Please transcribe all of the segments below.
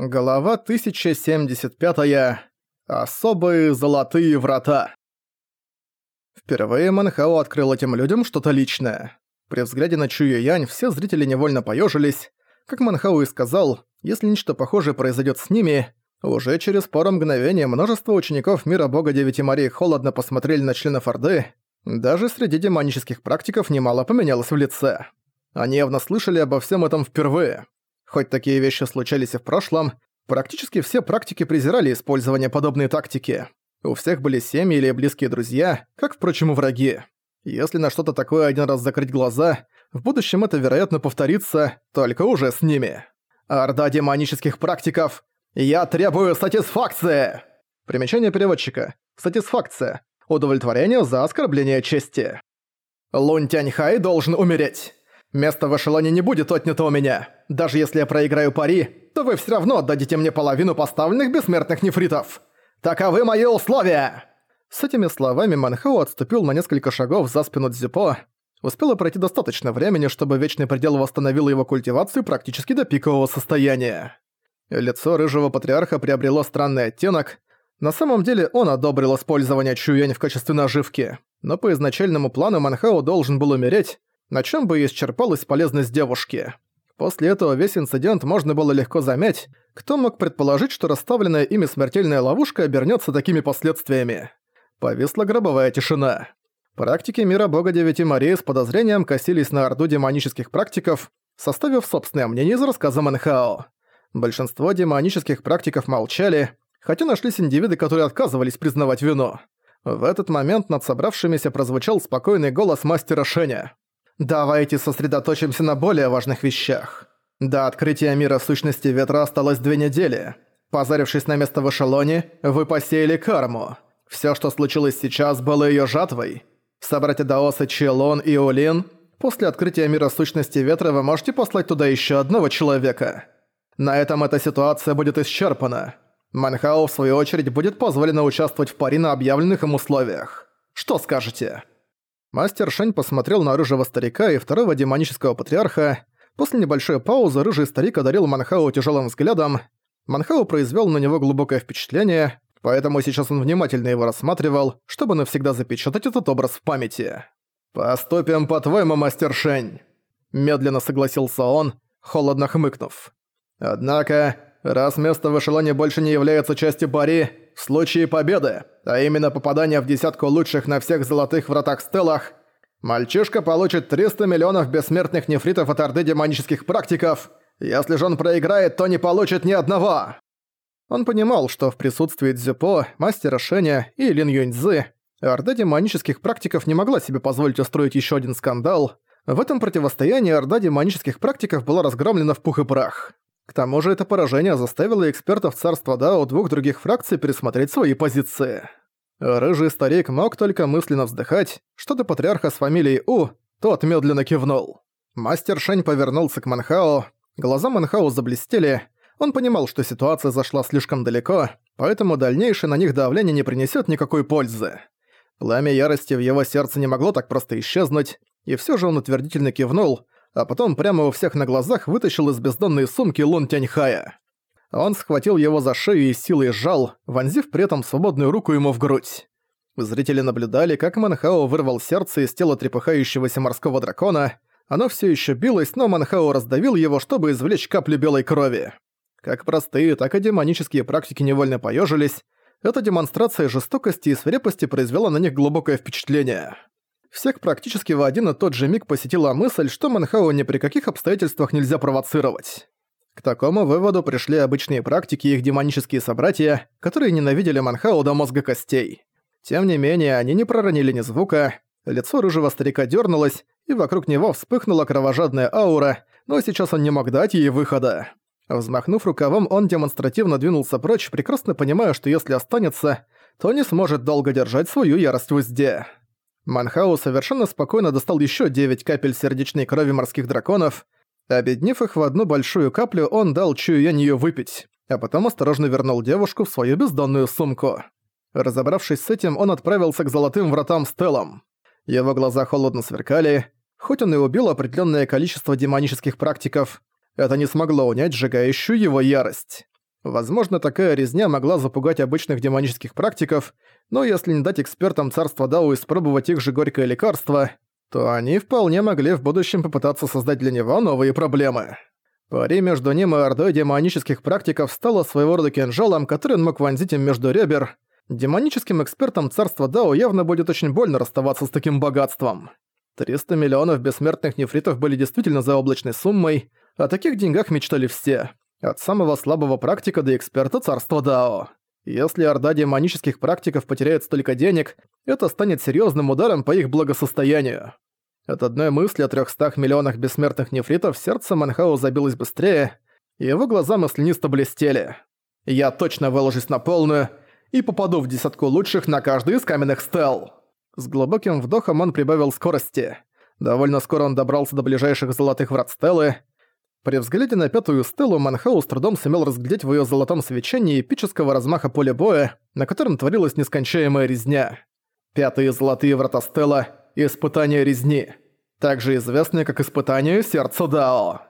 Глава 1075. -я. Особые золотые врата. Впервые Манхао открыл этим людям что-то личное. При взгляде на Чую Янь все зрители невольно поежились. Как Манхао и сказал, если нечто похожее произойдет с ними, уже через пару мгновений множество учеников мира бога Девяти Марий холодно посмотрели на членов Орды. Даже среди демонических практиков немало поменялось в лице. Они явно слышали обо всем этом впервые. Хоть такие вещи случались и в прошлом, практически все практики презирали использование подобной тактики. У всех были семьи или близкие друзья, как, впрочем, и враги. Если на что-то такое один раз закрыть глаза, в будущем это, вероятно, повторится, только уже с ними. Орда демонических практиков! Я требую сатисфакции! Примечание переводчика. Сатисфакция. Удовлетворение за оскорбление чести. Лунь Тяньхай должен умереть. Место в эшелоне не будет отнято у меня. Даже если я проиграю пари, то вы все равно отдадите мне половину поставленных бессмертных нефритов. Таковы мои условия!» С этими словами Манхау отступил на несколько шагов за спину Дзюпо. Успело пройти достаточно времени, чтобы Вечный Предел восстановил его культивацию практически до пикового состояния. Лицо Рыжего Патриарха приобрело странный оттенок. На самом деле он одобрил использование Чуянь в качестве наживки, но по изначальному плану Манхау должен был умереть, на чем бы и исчерпалась полезность девушки. После этого весь инцидент можно было легко замять, кто мог предположить, что расставленная ими смертельная ловушка обернется такими последствиями. Повисла гробовая тишина. Практики мира бога Девяти Марии с подозрением косились на орду демонических практиков, составив собственное мнение из рассказа Манхао. Большинство демонических практиков молчали, хотя нашлись индивиды, которые отказывались признавать вину. В этот момент над собравшимися прозвучал спокойный голос мастера Шеня. Давайте сосредоточимся на более важных вещах. До открытия мира сущности ветра осталось две недели. Позарившись на место в эшелоне, вы посеяли карму. Все, что случилось сейчас, было ее жатвой. Собратья Даоса Челон и Улин, после открытия мира сущности ветра вы можете послать туда еще одного человека. На этом эта ситуация будет исчерпана. Манхау, в свою очередь, будет позволено участвовать в пари на объявленных им условиях. Что скажете?» Мастер Шень посмотрел на рыжего старика и второго демонического патриарха. После небольшой паузы рыжий старик одарил Манхау тяжелым взглядом. Манхау произвел на него глубокое впечатление, поэтому сейчас он внимательно его рассматривал, чтобы навсегда запечатать этот образ в памяти. «Поступим по-твоему, мастер Шень», – медленно согласился он, холодно хмыкнув. «Однако, раз место в эшелоне больше не является частью пари, в случае победы, а именно попадания в десятку лучших на всех золотых вратах-стелах, мальчишка получит 300 миллионов бессмертных нефритов от орды демонических практиков. Если же он проиграет, то не получит ни одного. Он понимал, что в присутствии Дзюпо, мастера Шеня и Лин Юньцзы Орда демонических практиков не могла себе позволить устроить еще один скандал. В этом противостоянии Орда демонических практиков была разгромлена в пух и прах. К тому же это поражение заставило экспертов царства Дао двух других фракций пересмотреть свои позиции. Рыжий старик мог только мысленно вздыхать, что до патриарха с фамилией У, тот медленно кивнул. Мастер Шень повернулся к Манхао, глаза Манхао заблестели, он понимал, что ситуация зашла слишком далеко, поэтому дальнейшее на них давление не принесет никакой пользы. Пламя ярости в его сердце не могло так просто исчезнуть, и все же он утвердительно кивнул, а потом прямо у всех на глазах вытащил из бездонной сумки Лун Тяньхая. Он схватил его за шею и силой сжал, вонзив при этом свободную руку ему в грудь. Зрители наблюдали, как Манхао вырвал сердце из тела трепыхающегося морского дракона. Оно все еще билось, но Манхао раздавил его, чтобы извлечь каплю белой крови. Как простые, так и демонические практики невольно поежились. Эта демонстрация жестокости и свирепости произвела на них глубокое впечатление. Всех практически в один и тот же миг посетила мысль, что Манхау ни при каких обстоятельствах нельзя провоцировать. К такому выводу пришли обычные практики и их демонические собратья, которые ненавидели Манхау до мозга костей. Тем не менее, они не проронили ни звука, лицо рыжего старика дернулось, и вокруг него вспыхнула кровожадная аура, но сейчас он не мог дать ей выхода. Взмахнув рукавом, он демонстративно двинулся прочь, прекрасно понимая, что если останется, то не сможет долго держать свою ярость в узде. Манхау совершенно спокойно достал еще 9 капель сердечной крови морских драконов. Обеднив их в одну большую каплю, он дал Чуюянь её выпить, а потом осторожно вернул девушку в свою бездонную сумку. Разобравшись с этим, он отправился к золотым вратам Стеллам. Его глаза холодно сверкали. Хоть он и убил определенное количество демонических практиков, это не смогло унять сжигающую его ярость. Возможно, такая резня могла запугать обычных демонических практиков, но если не дать экспертам царства Дао испробовать их же горькое лекарство, то они вполне могли в будущем попытаться создать для него новые проблемы. Пари между ним и ордой демонических практиков стала своего рода кинжалом, который он мог вонзить им между ребер. Демоническим экспертам царства Дао явно будет очень больно расставаться с таким богатством. 300 миллионов бессмертных нефритов были действительно заоблачной суммой, о таких деньгах мечтали все. От самого слабого практика до эксперта царства Дао. Если орда демонических практиков потеряет столько денег, это станет серьезным ударом по их благосостоянию. От одной мысли о 300 миллионах бессмертных нефритов сердце Манхау забилось быстрее, и его глаза маслянисто блестели. «Я точно выложусь на полную и попаду в десятку лучших на каждый из каменных стел!» С глубоким вдохом он прибавил скорости. Довольно скоро он добрался до ближайших золотых врат стелы, при взгляде на пятую стелу Манхау с трудом сумел разглядеть в её золотом свечении эпического размаха поля боя, на котором творилась нескончаемая резня. Пятые золотые врата стела — испытание резни, также известные как испытание сердца Дао.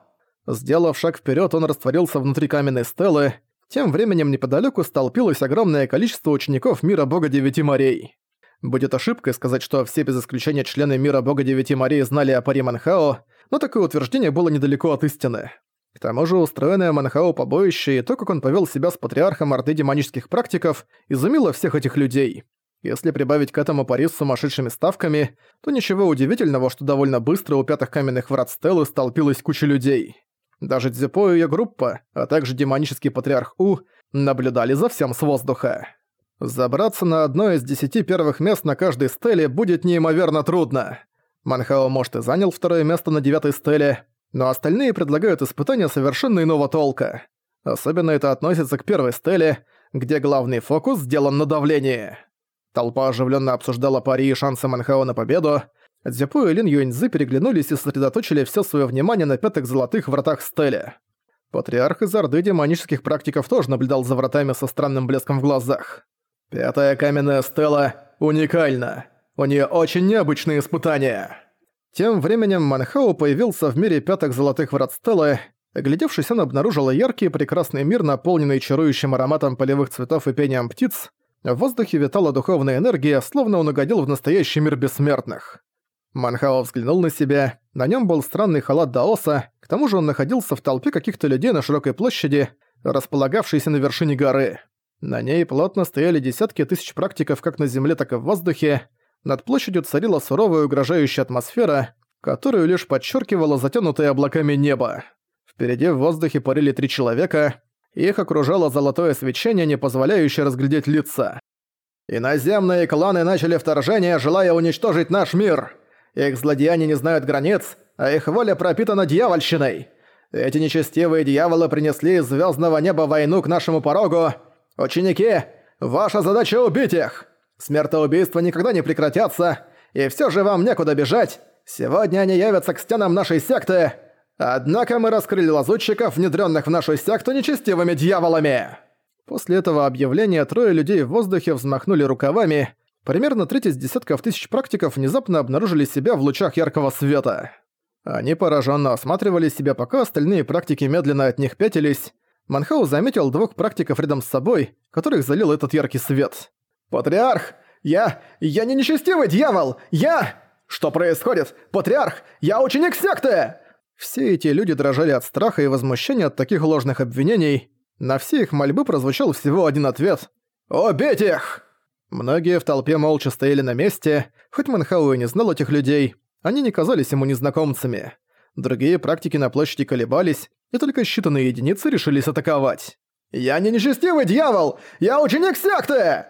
Сделав шаг вперёд, он растворился внутри каменной стелы, тем временем неподалёку столпилось огромное количество учеников Мира Бога Девяти Морей. Будет ошибкой сказать, что все без исключения члены Мира Бога Девяти Морей знали о паре Манхао, но такое утверждение было недалеко от истины. К тому же устроенное Манхао побоище и то, как он повел себя с патриархом орды демонических практиков, изумило всех этих людей. Если прибавить к этому пари с сумасшедшими ставками, то ничего удивительного, что довольно быстро у пятых каменных врат Стеллы столпилась куча людей. Даже Дзюпо и её группа, а также демонический патриарх У, наблюдали за всем с воздуха. Забраться на одно из десяти первых мест на каждой стеле будет неимоверно трудно. Манхао, может, и занял второе место на девятой стеле, но остальные предлагают испытания совершенно иного толка. Особенно это относится к первой стеле, где главный фокус сделан на давлении. Толпа оживленно обсуждала пари и шансы Манхао на победу. Дзяпу и Лин Юэньцзы переглянулись и сосредоточили все свое внимание на пятых золотых вратах стеле. Патриарх из Орды демонических практиков тоже наблюдал за вратами со странным блеском в глазах. «Пятая каменная стела уникальна. У нее очень необычные испытания». Тем временем Манхау появился в мире пятых золотых врат Стеллы. Глядевшись, он обнаружил яркий прекрасный мир, наполненный чарующим ароматом полевых цветов и пением птиц. В воздухе витала духовная энергия, словно он угодил в настоящий мир бессмертных. Манхао взглянул на себя. На нем был странный халат Даоса, к тому же он находился в толпе каких-то людей на широкой площади, располагавшейся на вершине горы. На ней плотно стояли десятки тысяч практиков как на земле, так и в воздухе. Над площадью царила суровая угрожающая атмосфера, которую лишь подчеркивало затянутое облаками небо. Впереди в воздухе парили три человека, их окружало золотое свечение, не позволяющее разглядеть лица. «Иноземные кланы начали вторжение, желая уничтожить наш мир. Их злодеяния не знают границ, а их воля пропитана дьявольщиной. Эти нечестивые дьяволы принесли из звездного неба войну к нашему порогу. Ученики, ваша задача убить их!» Смертоубийства никогда не прекратятся, и все же вам некуда бежать. Сегодня они явятся к стенам нашей секты. Однако мы раскрыли лазутчиков, внедренных в нашу секту нечестивыми дьяволами». После этого объявления трое людей в воздухе взмахнули рукавами. Примерно треть из десятков тысяч практиков внезапно обнаружили себя в лучах яркого света. Они пораженно осматривали себя, пока остальные практики медленно от них пятились. Манхау заметил двух практиков рядом с собой, которых залил этот яркий свет. «Патриарх! Я... я не нечестивый дьявол! Я... Что происходит? Патриарх! Я ученик секты!» Все эти люди дрожали от страха и возмущения от таких ложных обвинений. На все их мольбы прозвучал всего один ответ. «Убить их!» Многие в толпе молча стояли на месте, хоть Манхау и не знал этих людей, они не казались ему незнакомцами. Другие практики на площади колебались, и только считанные единицы решились атаковать. «Я не нечестивый дьявол! Я ученик секты!»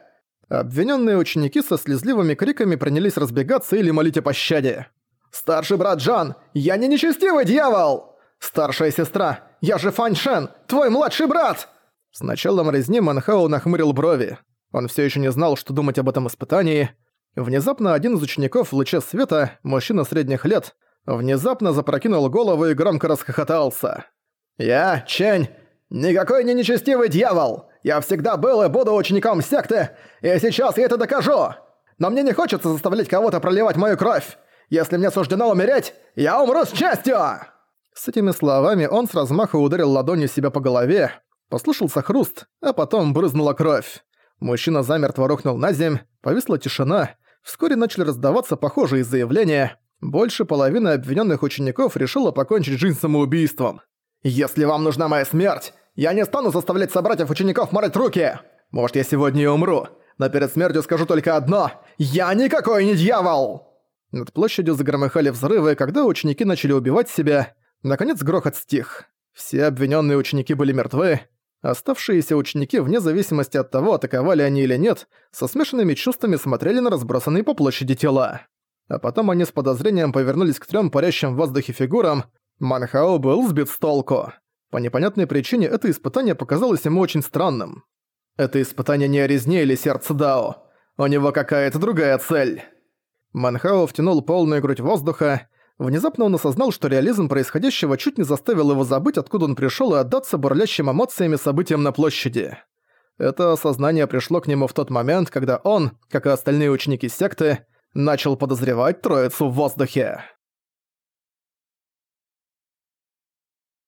Обвиненные ученики со слезливыми криками принялись разбегаться или молить о пощаде. «Старший брат Джан, я не нечестивый дьявол! Старшая сестра, я же Фань Шен, твой младший брат!» С началом резни Манхао нахмурил брови. Он все еще не знал, что думать об этом испытании. Внезапно один из учеников в луче света, мужчина средних лет, внезапно запрокинул голову и громко расхохотался. «Я, Чэнь, никакой не нечестивый дьявол! Я всегда был и буду учеником секты, и сейчас я это докажу! Но мне не хочется заставлять кого-то проливать мою кровь! Если мне суждено умереть, я умру с честью!» С этими словами он с размаха ударил ладонью себя по голове. Послышался хруст, а потом брызнула кровь. Мужчина замертво рухнул на земь, повисла тишина, вскоре начали раздаваться похожие заявления. Больше половины обвиненных учеников решила покончить жизнь самоубийством. «Если вам нужна моя смерть, я не стану заставлять собратьев-учеников морать руки! Может, я сегодня и умру, но перед смертью скажу только одно – я никакой не дьявол!» Над площадью загромыхали взрывы, когда ученики начали убивать себя. Наконец грохот стих. Все обвиненные ученики были мертвы. Оставшиеся ученики, вне зависимости от того, атаковали они или нет, со смешанными чувствами смотрели на разбросанные по площади тела. А потом они с подозрением повернулись к трем парящим в воздухе фигурам. Манхао был сбит с толку. По непонятной причине это испытание показалось ему очень странным. Это испытание не о резне или сердце Дао. У него какая-то другая цель. Манхао втянул полную грудь воздуха. Внезапно он осознал, что реализм происходящего чуть не заставил его забыть, откуда он пришёл, и отдаться бурлящим эмоциями событиям на площади. Это осознание пришло к нему в тот момент, когда он, как и остальные ученики секты, начал подозревать троицу в воздухе.